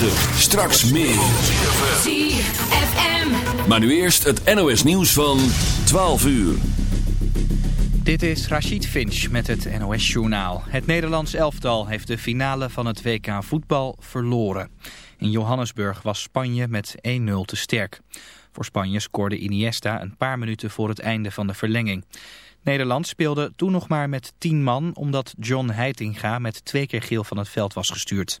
9. Straks meer. ZFM. Maar nu eerst het NOS nieuws van 12 uur. Dit is Rachid Finch met het NOS-journaal. Het Nederlands elftal heeft de finale van het WK voetbal verloren. In Johannesburg was Spanje met 1-0 te sterk. Voor Spanje scoorde Iniesta een paar minuten voor het einde van de verlenging. Nederland speelde toen nog maar met 10 man omdat John Heitinga met twee keer geel van het veld was gestuurd.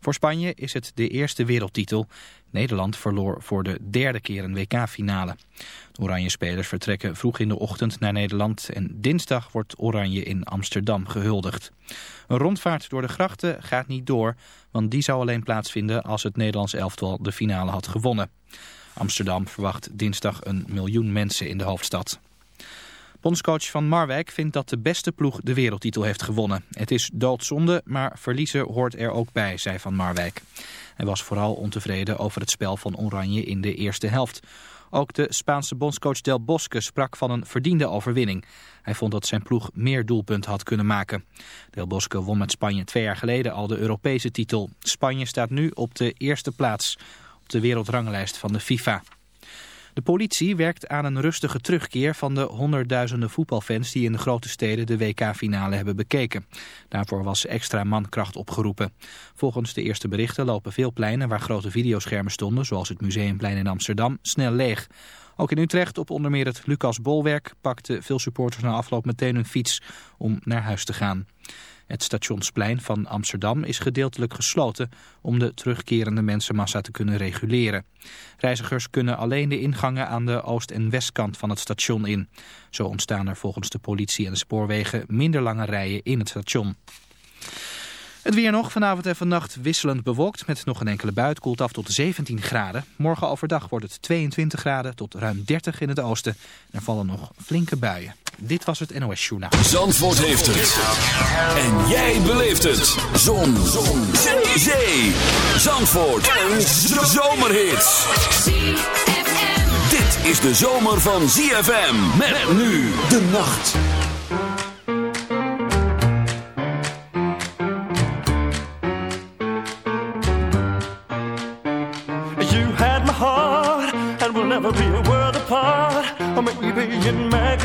Voor Spanje is het de eerste wereldtitel. Nederland verloor voor de derde keer een WK-finale. De Oranje spelers vertrekken vroeg in de ochtend naar Nederland en dinsdag wordt Oranje in Amsterdam gehuldigd. Een rondvaart door de grachten gaat niet door, want die zou alleen plaatsvinden als het Nederlands elftal de finale had gewonnen. Amsterdam verwacht dinsdag een miljoen mensen in de hoofdstad. Bondscoach Van Marwijk vindt dat de beste ploeg de wereldtitel heeft gewonnen. Het is doodzonde, maar verliezen hoort er ook bij, zei Van Marwijk. Hij was vooral ontevreden over het spel van Oranje in de eerste helft. Ook de Spaanse bondscoach Del Bosque sprak van een verdiende overwinning. Hij vond dat zijn ploeg meer doelpunten had kunnen maken. Del Bosque won met Spanje twee jaar geleden al de Europese titel. Spanje staat nu op de eerste plaats op de wereldranglijst van de FIFA. De politie werkt aan een rustige terugkeer van de honderdduizenden voetbalfans die in de grote steden de WK-finale hebben bekeken. Daarvoor was extra mankracht opgeroepen. Volgens de eerste berichten lopen veel pleinen waar grote videoschermen stonden, zoals het Museumplein in Amsterdam, snel leeg. Ook in Utrecht, op onder meer het Lucas Bolwerk, pakten veel supporters na afloop meteen hun fiets om naar huis te gaan. Het stationsplein van Amsterdam is gedeeltelijk gesloten om de terugkerende mensenmassa te kunnen reguleren. Reizigers kunnen alleen de ingangen aan de oost- en westkant van het station in. Zo ontstaan er volgens de politie en de spoorwegen minder lange rijen in het station. Het weer nog, vanavond en vannacht wisselend bewolkt met nog een enkele buit. Koelt af tot 17 graden. Morgen overdag wordt het 22 graden tot ruim 30 in het oosten. Er vallen nog flinke buien. Dit was het NOS Journaal. Zandvoort heeft het. En jij beleeft het. Zon. Zon. Zee. Zandvoort. Een zomerhit. Dit is de zomer van ZFM. Met nu de nacht.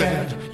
You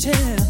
tell.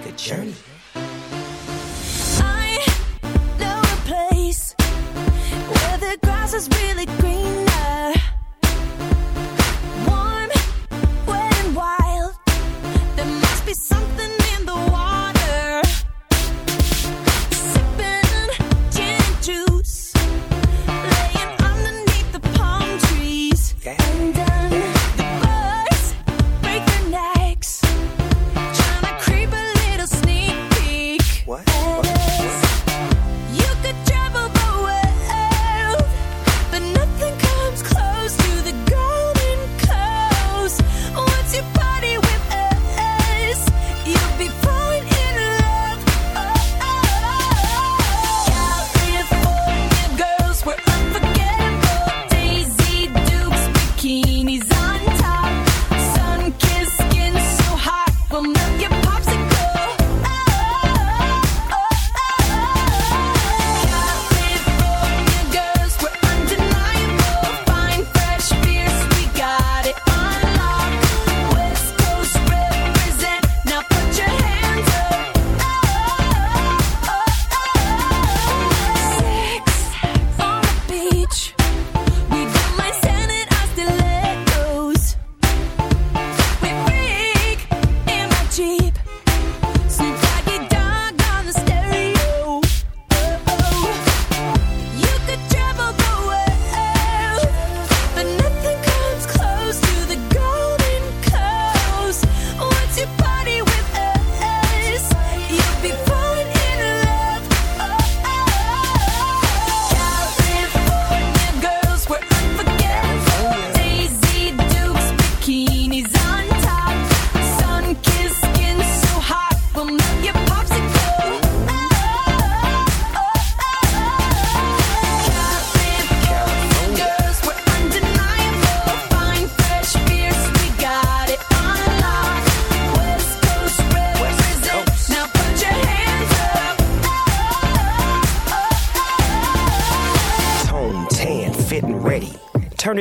Take a journey. I know a place where the grass is really greener.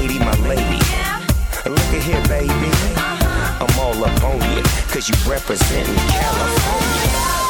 Katie, my lady. Yeah. Look at here, baby. Uh-huh. I'm all up on you, cause you representing California.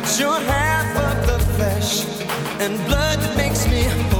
got your half of the flesh and blood that makes me whole.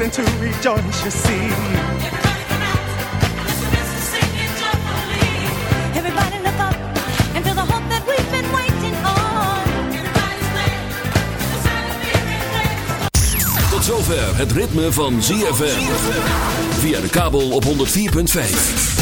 reason to rejoice, you see. zover het ritme van ZFM. Via de kabel op 104.5.